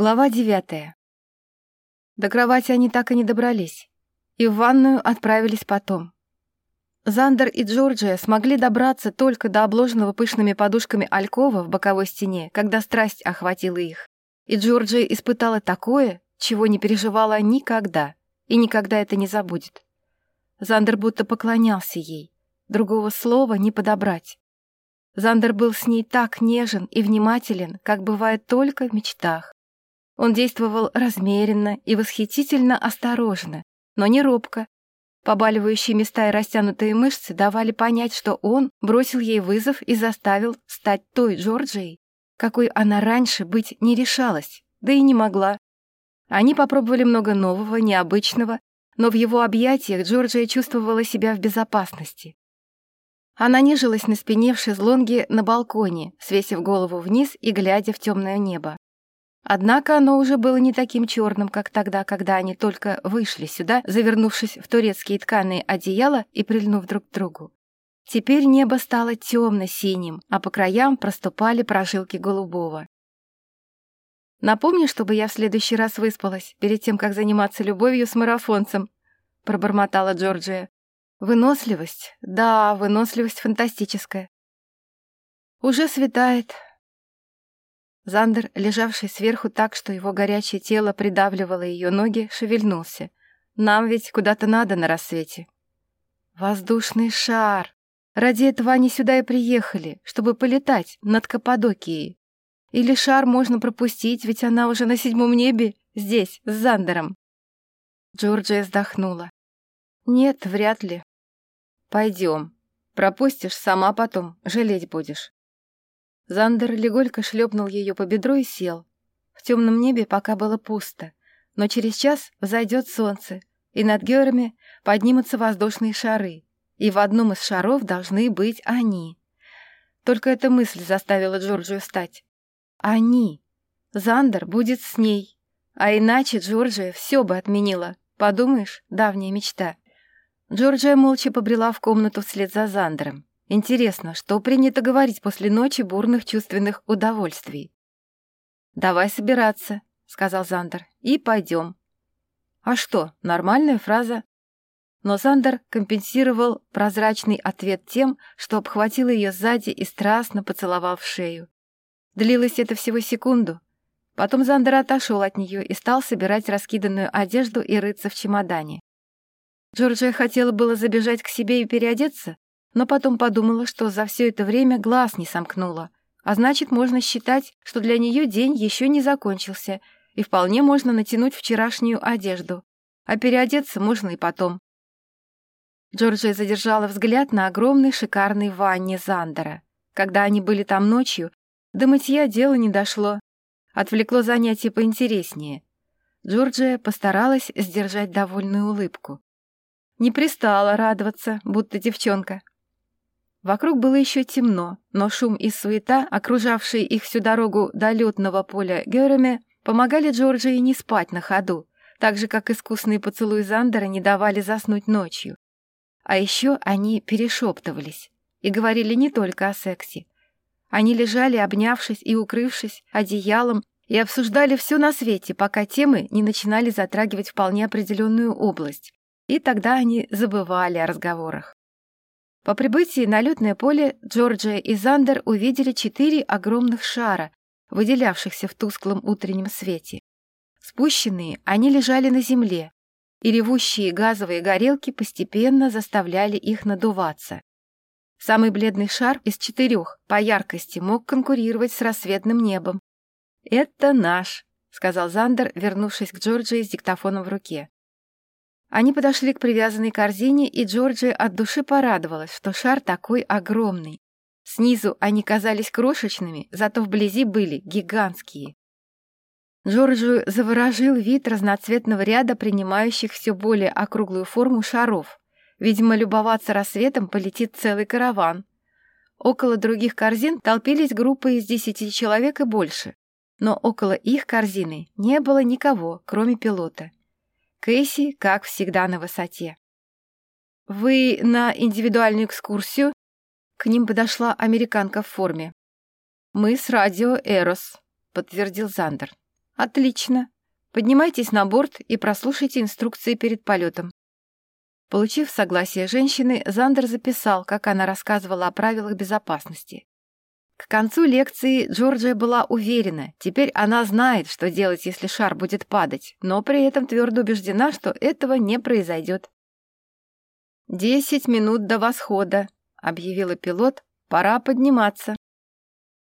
Глава девятая. До кровати они так и не добрались, и в ванную отправились потом. Зандер и Джорджия смогли добраться только до обложенного пышными подушками алькова в боковой стене, когда страсть охватила их. И Джорджия испытала такое, чего не переживала никогда, и никогда это не забудет. Зандер будто поклонялся ей, другого слова не подобрать. Зандер был с ней так нежен и внимателен, как бывает только в мечтах. Он действовал размеренно и восхитительно осторожно, но не робко. Побаливающие места и растянутые мышцы давали понять, что он бросил ей вызов и заставил стать той Джорджией, какой она раньше быть не решалась, да и не могла. Они попробовали много нового, необычного, но в его объятиях Джорджия чувствовала себя в безопасности. Она нежилась на спине в шезлонге на балконе, свесив голову вниз и глядя в темное небо. Однако оно уже было не таким черным, как тогда, когда они только вышли сюда, завернувшись в турецкие тканые одеяла и прильнув друг к другу. Теперь небо стало темно-синим, а по краям проступали прожилки голубого. «Напомни, чтобы я в следующий раз выспалась, перед тем, как заниматься любовью с марафонцем», — пробормотала Джорджия. «Выносливость? Да, выносливость фантастическая». «Уже светает», Зандер, лежавший сверху так, что его горячее тело придавливало ее ноги, шевельнулся. «Нам ведь куда-то надо на рассвете». «Воздушный шар! Ради этого они сюда и приехали, чтобы полетать над Каппадокией. Или шар можно пропустить, ведь она уже на седьмом небе, здесь, с Зандером». Джорджия вздохнула. «Нет, вряд ли. Пойдем. Пропустишь, сама потом, жалеть будешь». Зандер легонько шлепнул ее по бедру и сел. В темном небе пока было пусто, но через час взойдет солнце, и над Герами поднимутся воздушные шары, и в одном из шаров должны быть они. Только эта мысль заставила Джорджию встать. Они. Зандер будет с ней. А иначе Джорджия все бы отменила. Подумаешь, давняя мечта. Джорджия молча побрела в комнату вслед за Зандером. Интересно, что принято говорить после ночи бурных чувственных удовольствий? «Давай собираться», — сказал Зандер, — «и пойдем». «А что, нормальная фраза?» Но Зандер компенсировал прозрачный ответ тем, что обхватил ее сзади и страстно поцеловал в шею. Длилось это всего секунду. Потом Зандер отошел от нее и стал собирать раскиданную одежду и рыться в чемодане. Джорджия хотела было забежать к себе и переодеться, но потом подумала, что за все это время глаз не сомкнула, а значит, можно считать, что для нее день еще не закончился, и вполне можно натянуть вчерашнюю одежду, а переодеться можно и потом. Джорджия задержала взгляд на огромной шикарной ванне Зандера. Когда они были там ночью, до мытья дело не дошло. Отвлекло занятие поинтереснее. Джорджия постаралась сдержать довольную улыбку. Не пристала радоваться, будто девчонка. Вокруг было еще темно, но шум и суета, окружавшие их всю дорогу до летного поля Гереме, помогали Джорджии не спать на ходу, так же, как искусные поцелуи Зандера не давали заснуть ночью. А еще они перешептывались и говорили не только о сексе. Они лежали, обнявшись и укрывшись одеялом, и обсуждали все на свете, пока темы не начинали затрагивать вполне определенную область. И тогда они забывали о разговорах. По прибытии на летное поле Джорджия и Зандер увидели четыре огромных шара, выделявшихся в тусклом утреннем свете. Спущенные, они лежали на земле, и ревущие газовые горелки постепенно заставляли их надуваться. Самый бледный шар из четырех по яркости мог конкурировать с рассветным небом. «Это наш», — сказал Зандер, вернувшись к Джорджии с диктофоном в руке. Они подошли к привязанной корзине, и Джорджия от души порадовалась, что шар такой огромный. Снизу они казались крошечными, зато вблизи были гигантские. Джорджию заворожил вид разноцветного ряда принимающих все более округлую форму шаров. Видимо, любоваться рассветом полетит целый караван. Около других корзин толпились группы из десяти человек и больше. Но около их корзины не было никого, кроме пилота. Кэсси, как всегда, на высоте. «Вы на индивидуальную экскурсию?» К ним подошла американка в форме. «Мы с радио «Эрос», — подтвердил Зандер. Отлично. Поднимайтесь на борт и прослушайте инструкции перед полетом. Получив согласие женщины, Зандер записал, как она рассказывала о правилах безопасности. К концу лекции Джорджия была уверена, теперь она знает, что делать, если шар будет падать, но при этом твердо убеждена, что этого не произойдет. «Десять минут до восхода», — объявила пилот, — «пора подниматься».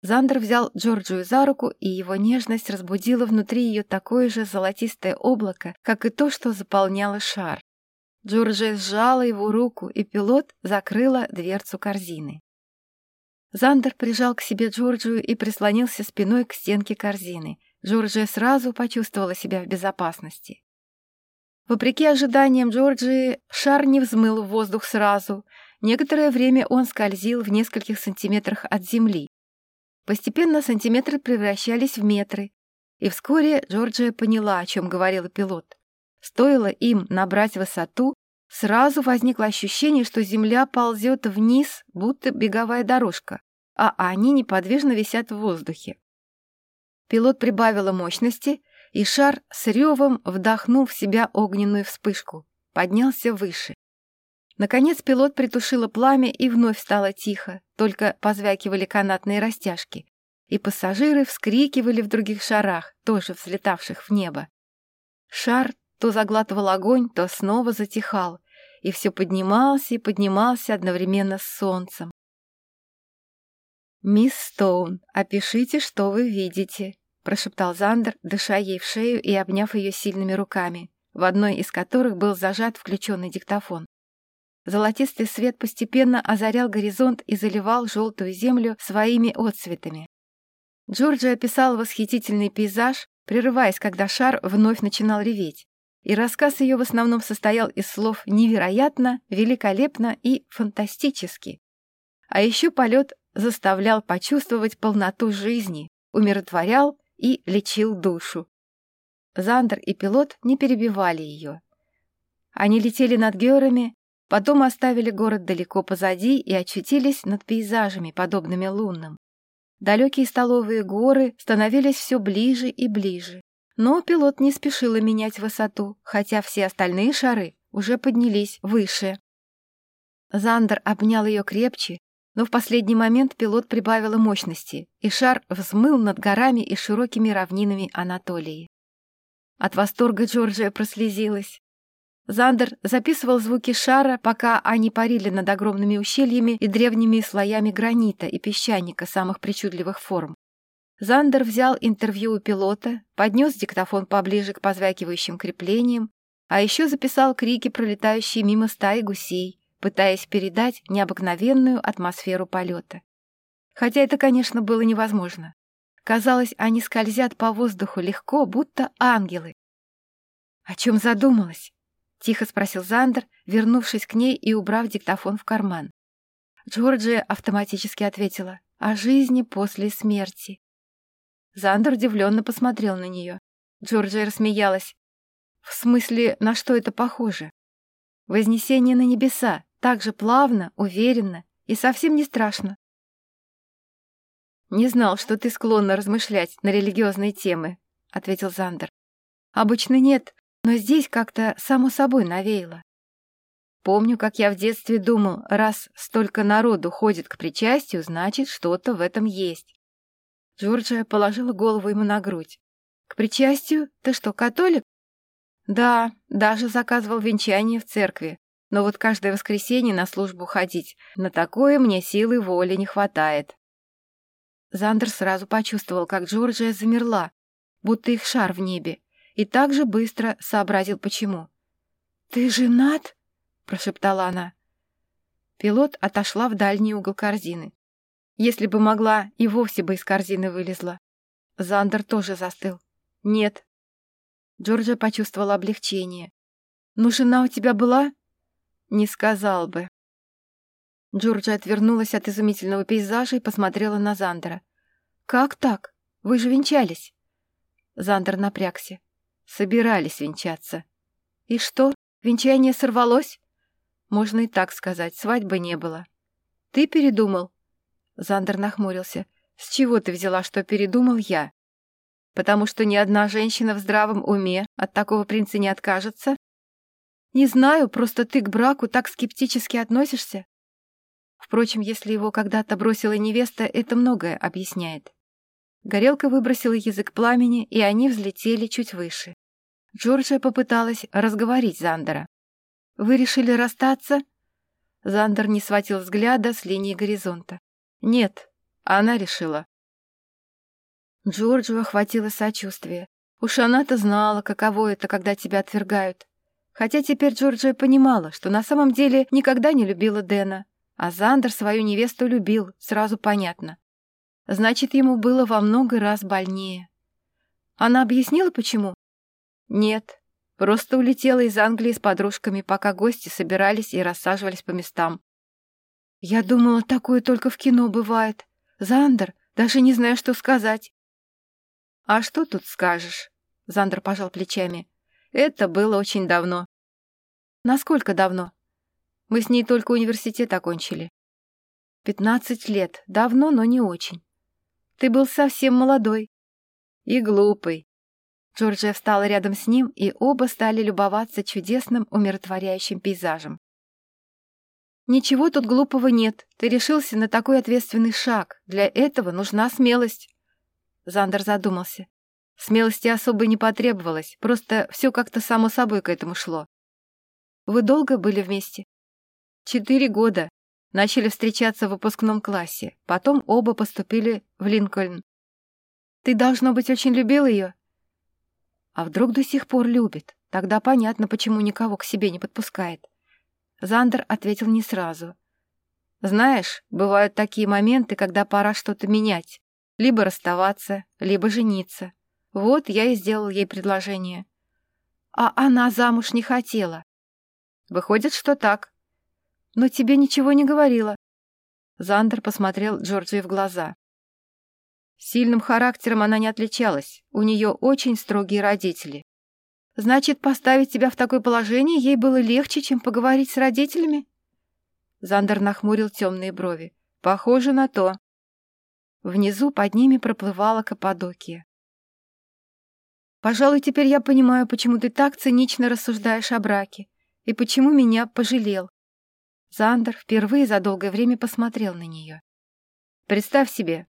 Зандер взял Джорджию за руку, и его нежность разбудила внутри ее такое же золотистое облако, как и то, что заполняло шар. Джорджия сжала его руку, и пилот закрыла дверцу корзины. Зандер прижал к себе Джорджию и прислонился спиной к стенке корзины. Джорджия сразу почувствовала себя в безопасности. Вопреки ожиданиям Джорджии, шар не взмыл в воздух сразу. Некоторое время он скользил в нескольких сантиметрах от земли. Постепенно сантиметры превращались в метры, и вскоре Джорджия поняла, о чем говорил пилот. Стоило им набрать высоту, сразу возникло ощущение, что Земля ползет вниз, будто беговая дорожка, а они неподвижно висят в воздухе. Пилот прибавила мощности, и шар с ревом вдохнул в себя огненную вспышку, поднялся выше. Наконец пилот притушила пламя, и вновь стало тихо, только позвякивали канатные растяжки, и пассажиры вскрикивали в других шарах, тоже взлетавших в небо. Шар то заглатывал огонь, то снова затихал, и все поднимался и поднимался одновременно с солнцем. «Мисс Стоун, опишите, что вы видите», — прошептал Зандер, дыша ей в шею и обняв ее сильными руками, в одной из которых был зажат включенный диктофон. Золотистый свет постепенно озарял горизонт и заливал желтую землю своими отцветами. Джорджи описал восхитительный пейзаж, прерываясь, когда шар вновь начинал реветь и рассказ ее в основном состоял из слов «невероятно», «великолепно» и «фантастически». А еще полет заставлял почувствовать полноту жизни, умиротворял и лечил душу. Зандер и пилот не перебивали ее. Они летели над Георами, потом оставили город далеко позади и очутились над пейзажами, подобными лунным. Далекие столовые горы становились все ближе и ближе. Но пилот не спешила менять высоту, хотя все остальные шары уже поднялись выше. Зандер обнял ее крепче, но в последний момент пилот прибавила мощности, и шар взмыл над горами и широкими равнинами Анатолии. От восторга Джорджия прослезилась. Зандер записывал звуки шара, пока они парили над огромными ущельями и древними слоями гранита и песчаника самых причудливых форм. Зандер взял интервью у пилота, поднес диктофон поближе к позвякивающим креплениям, а еще записал крики, пролетающие мимо стаи гусей, пытаясь передать необыкновенную атмосферу полета. Хотя это, конечно, было невозможно. Казалось, они скользят по воздуху легко, будто ангелы. «О чем задумалась?» — тихо спросил Зандер, вернувшись к ней и убрав диктофон в карман. Джорджия автоматически ответила «О жизни после смерти». Зандер удивленно посмотрел на нее. Джорджия рассмеялась. «В смысле, на что это похоже?» «Вознесение на небеса, так же плавно, уверенно и совсем не страшно». «Не знал, что ты склонна размышлять на религиозные темы», — ответил Зандер. «Обычно нет, но здесь как-то само собой навеяло. Помню, как я в детстве думал, раз столько народу ходит к причастию, значит, что-то в этом есть. Джорджия положила голову ему на грудь. «К причастию? Ты что, католик?» «Да, даже заказывал венчание в церкви. Но вот каждое воскресенье на службу ходить, на такое мне силы воли не хватает». Зандер сразу почувствовал, как Джорджия замерла, будто их шар в небе, и так же быстро сообразил, почему. «Ты женат?» — прошептала она. Пилот отошла в дальний угол корзины. Если бы могла, и вовсе бы из корзины вылезла. Зандер тоже застыл. Нет. Джорджия почувствовала облегчение. «Ну, жена у тебя была?» «Не сказал бы». Джорджия отвернулась от изумительного пейзажа и посмотрела на Зандера. «Как так? Вы же венчались?» Зандер напрягся. Собирались венчаться. «И что, венчание сорвалось?» «Можно и так сказать, свадьбы не было». «Ты передумал?» Зандер нахмурился. «С чего ты взяла, что передумал я?» Потому что ни одна женщина в здравом уме от такого принца не откажется? Не знаю, просто ты к браку так скептически относишься. Впрочем, если его когда-то бросила невеста, это многое объясняет. Горелка выбросила язык пламени, и они взлетели чуть выше. Джорджия попыталась разговорить Зандера. «Вы решили расстаться?» Зандер не сводил взгляда с линии горизонта. «Нет, она решила». Джорджу охватило сочувствие. Уж она-то знала, каково это, когда тебя отвергают. Хотя теперь Джорджия понимала, что на самом деле никогда не любила Дэна, а Зандер свою невесту любил, сразу понятно. Значит, ему было во много раз больнее. Она объяснила, почему? Нет, просто улетела из Англии с подружками, пока гости собирались и рассаживались по местам. Я думала, такое только в кино бывает. Зандер, даже не знаю, что сказать. А что тут скажешь? Зандер пожал плечами. Это было очень давно. Насколько давно? Мы с ней только университет окончили. Пятнадцать лет. Давно, но не очень. Ты был совсем молодой. И глупый. Джорджия встала рядом с ним, и оба стали любоваться чудесным умиротворяющим пейзажем. «Ничего тут глупого нет. Ты решился на такой ответственный шаг. Для этого нужна смелость». Зандер задумался. Смелости особо не потребовалось, просто все как-то само собой к этому шло. «Вы долго были вместе?» Четыре года. Начали встречаться в выпускном классе. Потом оба поступили в Линкольн. Ты, должно быть, очень любил ее? А вдруг до сих пор любит? Тогда понятно, почему никого к себе не подпускает. Зандер ответил не сразу. Знаешь, бывают такие моменты, когда пора что-то менять. Либо расставаться, либо жениться. Вот я и сделал ей предложение. А она замуж не хотела. Выходит, что так. Но тебе ничего не говорила. Зандер посмотрел Джорджии в глаза. Сильным характером она не отличалась, у нее очень строгие родители. Значит, поставить тебя в такое положение ей было легче, чем поговорить с родителями? Зандер нахмурил темные брови. Похоже на то. Внизу под ними проплывала Каппадокия. «Пожалуй, теперь я понимаю, почему ты так цинично рассуждаешь о браке и почему меня пожалел. Зандер впервые за долгое время посмотрел на нее. «Представь себе,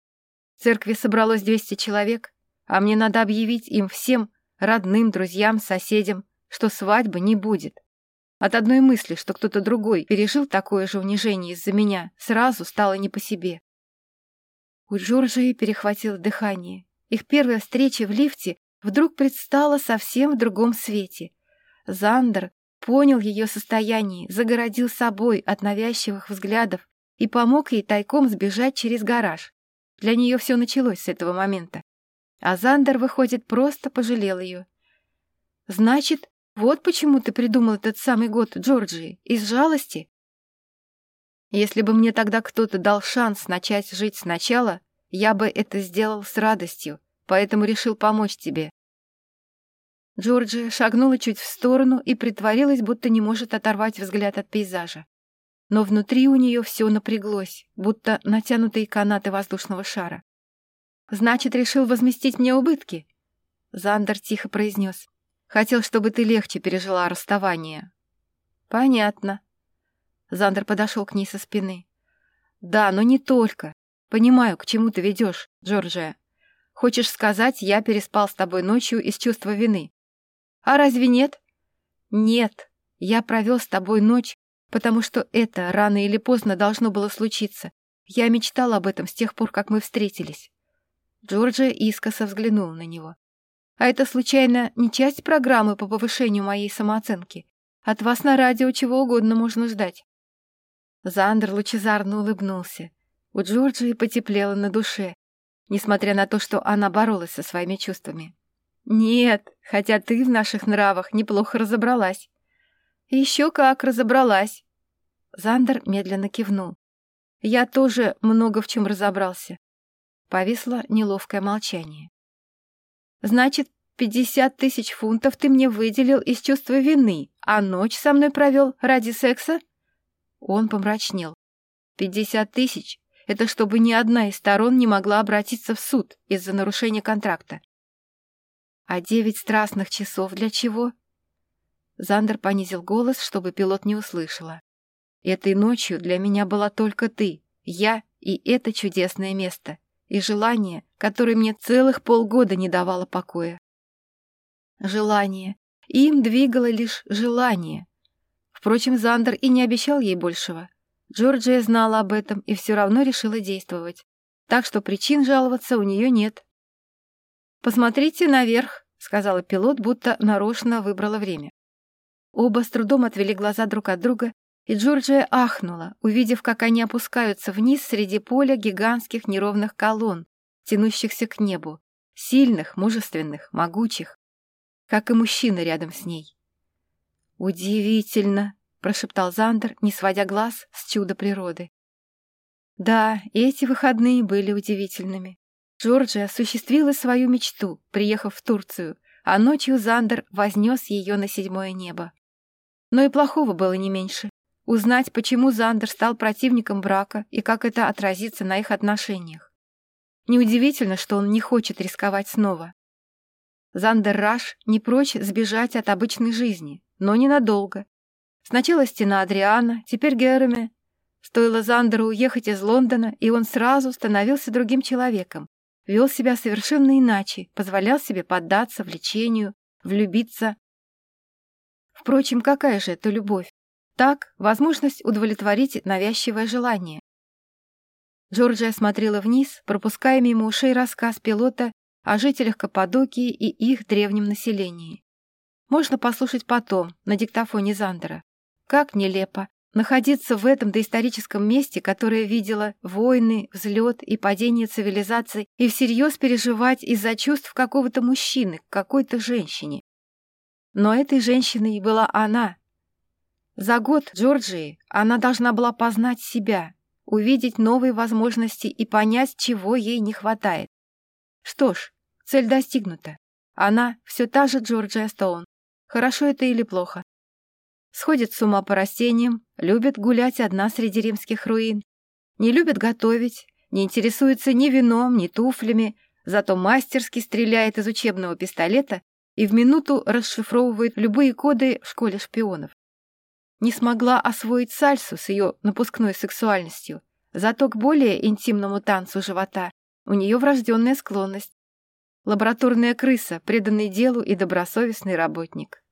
в церкви собралось 200 человек, а мне надо объявить им всем, родным, друзьям, соседям, что свадьбы не будет. От одной мысли, что кто-то другой пережил такое же унижение из-за меня, сразу стало не по себе. У Джорджии перехватило дыхание. Их первая встреча в лифте вдруг предстала совсем в другом свете. Зандер понял ее состояние, загородил собой от навязчивых взглядов и помог ей тайком сбежать через гараж. Для нее все началось с этого момента. А Зандер, выходит, просто пожалел ее. «Значит, вот почему ты придумал этот самый год Джорджии? Из жалости?» «Если бы мне тогда кто-то дал шанс начать жить сначала, я бы это сделал с радостью, поэтому решил помочь тебе. Джорджия шагнула чуть в сторону и притворилась, будто не может оторвать взгляд от пейзажа. Но внутри у нее все напряглось, будто натянутые канаты воздушного шара. «Значит, решил возместить мне убытки?» Зандер тихо произнес. «Хотел, чтобы ты легче пережила расставание». «Понятно». Зандер подошел к ней со спины. «Да, но не только. Понимаю, к чему ты ведешь, Джорджия. Хочешь сказать, я переспал с тобой ночью из чувства вины? А разве нет? Нет, я провел с тобой ночь, потому что это рано или поздно должно было случиться. Я мечтал об этом с тех пор, как мы встретились. Джорджия искоса взглянула на него. А это, случайно, не часть программы по повышению моей самооценки? От вас на радио чего угодно можно ждать. Зандер лучезарно улыбнулся. У Джорджии потеплело на душе, несмотря на то, что она боролась со своими чувствами. «Нет, хотя ты в наших нравах неплохо разобралась». «Еще как разобралась!» Зандер медленно кивнул. «Я тоже много в чем разобрался». Повисло неловкое молчание. «Значит, пятьдесят тысяч фунтов ты мне выделил из чувства вины, а ночь со мной провел ради секса?» Он помрачнел. «Пятьдесят тысяч — это чтобы ни одна из сторон не могла обратиться в суд из-за нарушения контракта. А девять страстных часов для чего? Зандер понизил голос, чтобы пилот не услышала. Этой ночью для меня была только ты, я и это чудесное место, и желание, которое мне целых полгода не давало покоя. Желание. Им двигало лишь желание. Впрочем, Зандер и не обещал ей большего. Джорджия знала об этом и все равно решила действовать. Так что причин жаловаться у нее нет. «Посмотрите наверх», — сказала пилот, будто нарочно выбрала время. Оба с трудом отвели глаза друг от друга, и Джорджия ахнула, увидев, как они опускаются вниз среди поля гигантских неровных колонн, тянущихся к небу, сильных, мужественных, могучих, как и мужчина рядом с ней. «Удивительно», — прошептал Зандер, не сводя глаз с чуда природы. Да, эти выходные были удивительными. Джорджия осуществила свою мечту, приехав в Турцию, а ночью Зандер вознес ее на седьмое небо. Но и плохого было не меньше. Узнать, почему Зандер стал противником брака и как это отразится на их отношениях. Неудивительно, что он не хочет рисковать снова. Зандер Раш не прочь сбежать от обычной жизни, но ненадолго. Сначала стена Адриана, теперь Гереме. Стоило Зандеру уехать из Лондона, и он сразу становился другим человеком, вел себя совершенно иначе, позволял себе поддаться влечению, влюбиться. Впрочем, какая же это любовь? Так, возможность удовлетворить навязчивое желание. Джорджия смотрела вниз, пропуская мимо ушей рассказ пилота о жителях Каппадокии и их древнем населении. Можно послушать потом, на диктофоне Зандера. Как нелепо, Находиться в этом доисторическом месте, которое видело войны, взлет и падение цивилизаций, и всерьез переживать из-за чувств какого-то мужчины к какой-то женщине. Но этой женщиной была она. За год Джорджии она должна была познать себя, увидеть новые возможности и понять, чего ей не хватает. Что ж, цель достигнута. Она все та же Джорджия Стоун. Хорошо это или плохо? Сходит с ума по растениям, любит гулять одна среди римских руин, не любит готовить, не интересуется ни вином, ни туфлями, зато мастерски стреляет из учебного пистолета и в минуту расшифровывает любые коды в школе шпионов. Не смогла освоить сальсу с ее напускной сексуальностью, зато к более интимному танцу живота у нее врожденная склонность. Лабораторная крыса, преданный делу и добросовестный работник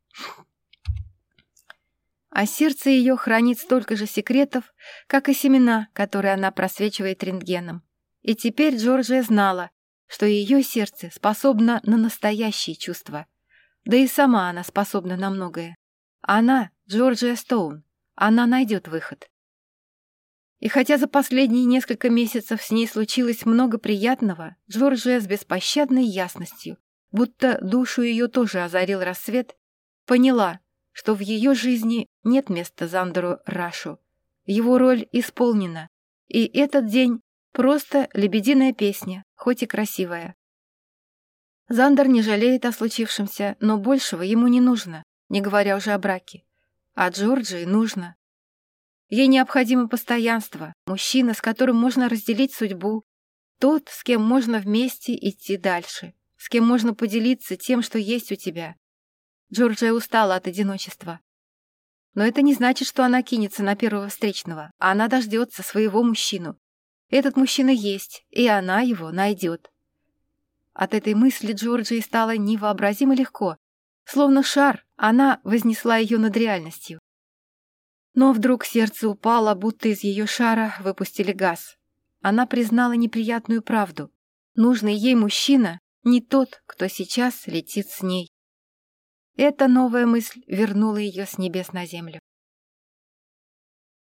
а сердце ее хранит столько же секретов, как и семена, которые она просвечивает рентгеном. И теперь Джорджия знала, что ее сердце способно на настоящие чувства. Да и сама она способна на многое. Она, Джорджия Стоун, она найдет выход. И хотя за последние несколько месяцев с ней случилось много приятного, Джорджия с беспощадной ясностью, будто душу ее тоже озарил рассвет, поняла, что в ее жизни нет места Зандеру Рашу. Его роль исполнена, и этот день просто лебединая песня, хоть и красивая. Зандер не жалеет о случившемся, но большего ему не нужно, не говоря уже о браке. А Джорджии нужно. Ей необходимо постоянство, мужчина, с которым можно разделить судьбу, тот, с кем можно вместе идти дальше, с кем можно поделиться тем, что есть у тебя, Джорджия устала от одиночества. Но это не значит, что она кинется на первого встречного, а она дождется своего мужчину. Этот мужчина есть, и она его найдет. От этой мысли Джорджии стало невообразимо легко. Словно шар, она вознесла ее над реальностью. Но вдруг сердце упало, будто из ее шара выпустили газ. Она признала неприятную правду. Нужный ей мужчина не тот, кто сейчас летит с ней. Эта новая мысль вернула ее с небес на землю.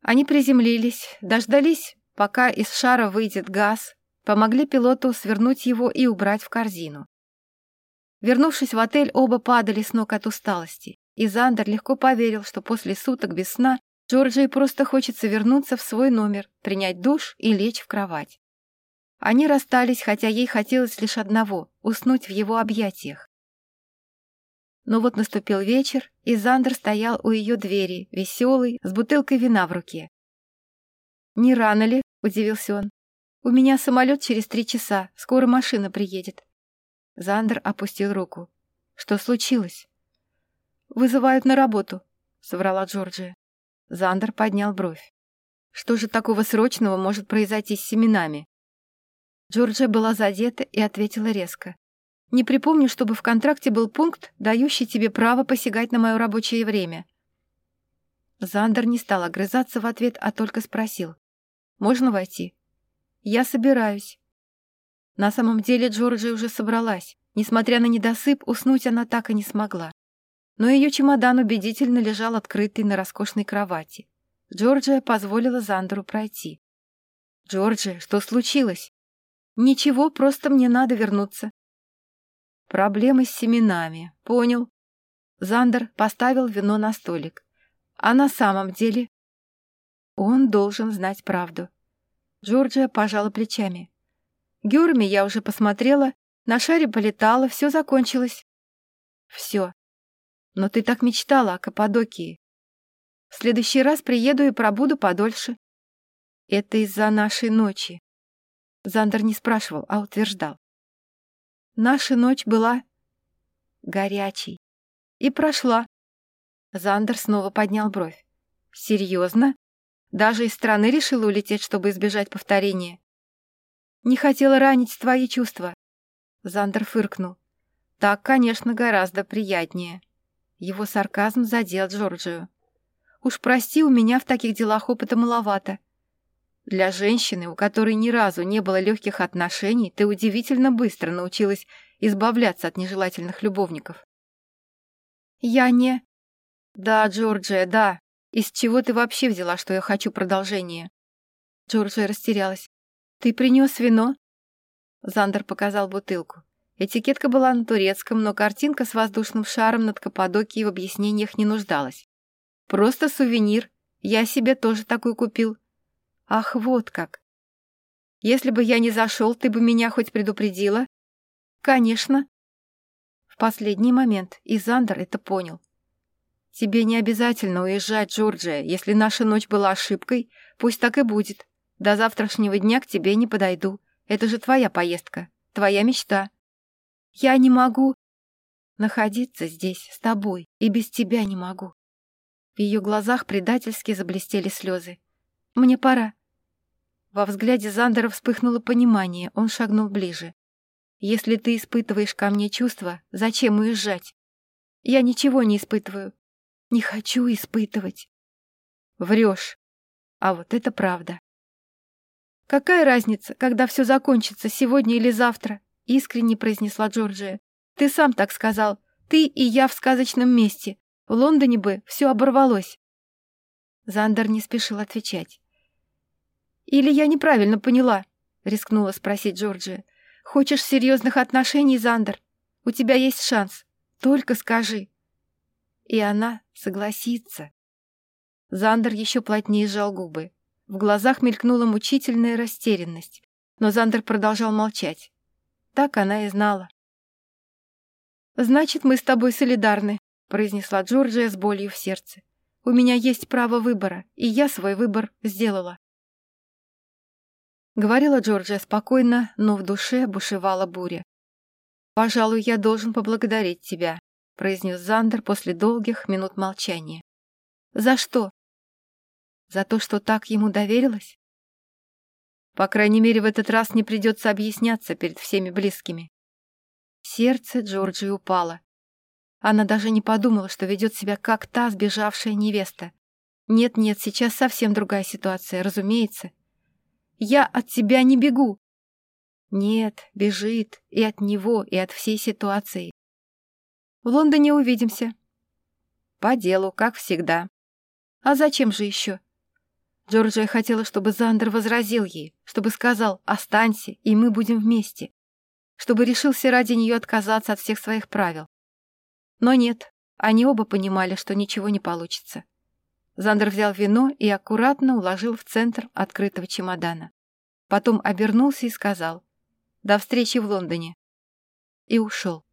Они приземлились, дождались, пока из шара выйдет газ, помогли пилоту свернуть его и убрать в корзину. Вернувшись в отель, оба падали с ног от усталости, и Зандер легко поверил, что после суток без сна Джорджии просто хочется вернуться в свой номер, принять душ и лечь в кровать. Они расстались, хотя ей хотелось лишь одного — уснуть в его объятиях. Но вот наступил вечер, и Зандер стоял у ее двери, веселый, с бутылкой вина в руке. «Не рано ли?» — удивился он. «У меня самолет через три часа, скоро машина приедет». Зандер опустил руку. Что случилось? «Вызывают на работу», — соврала Джорджия. Зандер поднял бровь. Что же такого срочного может произойти с семенами? Джорджия была задета и ответила резко. «Не припомню, чтобы в контракте был пункт, дающий тебе право посягать на мое рабочее время». Зандер не стал огрызаться в ответ, а только спросил. «Можно войти?» «Я собираюсь». На самом деле Джорджия уже собралась. Несмотря на недосып, уснуть она так и не смогла. Но ее чемодан убедительно лежал открытый на роскошной кровати. Джорджия позволила Зандеру пройти. «Джорджия, что случилось?» «Ничего, просто мне надо вернуться». «Проблемы с семенами, понял». Зандер поставил вино на столик. «А на самом деле...» «Он должен знать правду». Джорджия пожала плечами. «Гюрми я уже посмотрела, на шаре полетала, все закончилось». «Все. Но ты так мечтала о Каппадокии. В следующий раз приеду и пробуду подольше. Это из-за нашей ночи. Зандер не спрашивал, а утверждал. Наша ночь была горячей. И прошла. Зандер снова поднял бровь. Серьезно? Даже из страны решила улететь, чтобы избежать повторения? Не хотела ранить твои чувства. Зандер фыркнул. Так, конечно, гораздо приятнее. Его сарказм задел Джорджию. Уж прости, у меня в таких делах опыта маловато. Для женщины, у которой ни разу не было легких отношений, ты удивительно быстро научилась избавляться от нежелательных любовников. Я не... Да, Джорджия, да. Из чего ты вообще взяла, что я хочу продолжение? Джорджия растерялась. Ты принес вино? Зандер показал бутылку. Этикетка была на турецком, но картинка с воздушным шаром над Каппадокией в объяснениях не нуждалась. Просто сувенир. Я себе тоже такой купил. Ах, вот как. Если бы я не зашел, ты бы меня хоть предупредила? Конечно. В последний момент Изандер это понял. Тебе не обязательно уезжать, Джорджия. Если наша ночь была ошибкой, пусть так и будет. До завтрашнего дня к тебе не подойду. Это же твоя поездка, твоя мечта. Я не могу находиться здесь с тобой, и без тебя не могу. В ее глазах предательски заблестели слезы. «Мне пора». Во взгляде Зандера вспыхнуло понимание, он шагнул ближе. «Если ты испытываешь ко мне чувства, зачем уезжать? Я ничего не испытываю. Не хочу испытывать». Врешь. А вот это правда. «Какая разница, когда все закончится, сегодня или завтра?» — искренне произнесла Джорджия. «Ты сам так сказал. Ты и я в сказочном месте. В Лондоне бы все оборвалось. Зандер не спешил отвечать. «Или я неправильно поняла?» — рискнула спросить Джорджия. «Хочешь серьезных отношений, Зандер? У тебя есть шанс. Только скажи». И она согласится. Зандер еще плотнее сжал губы. В глазах мелькнула мучительная растерянность, но Зандер продолжал молчать. Так она и знала. «Значит, мы с тобой солидарны», — произнесла Джорджия с болью в сердце. «У меня есть право выбора, и я свой выбор сделала». Говорила Джорджия спокойно, но в душе бушевала буря. «Пожалуй, я должен поблагодарить тебя», — произнес Зандер после долгих минут молчания. «За что?» «За то, что так ему доверилась?» «По крайней мере, в этот раз не придется объясняться перед всеми близкими». Сердце Джорджии упало. Она даже не подумала, что ведет себя как та сбежавшая невеста. Нет-нет, сейчас совсем другая ситуация, разумеется. Я от тебя не бегу. Нет, бежит и от него, и от всей ситуации. В Лондоне увидимся. По делу, как всегда. А зачем же еще? Джорджия хотела, чтобы Зандер возразил ей, чтобы сказал «останься, и мы будем вместе», чтобы решился ради нее отказаться от всех своих правил. Но нет, они оба понимали, что ничего не получится. Зандер взял вино и аккуратно уложил в центр открытого чемодана. Потом обернулся и сказал «До встречи в Лондоне» и ушел.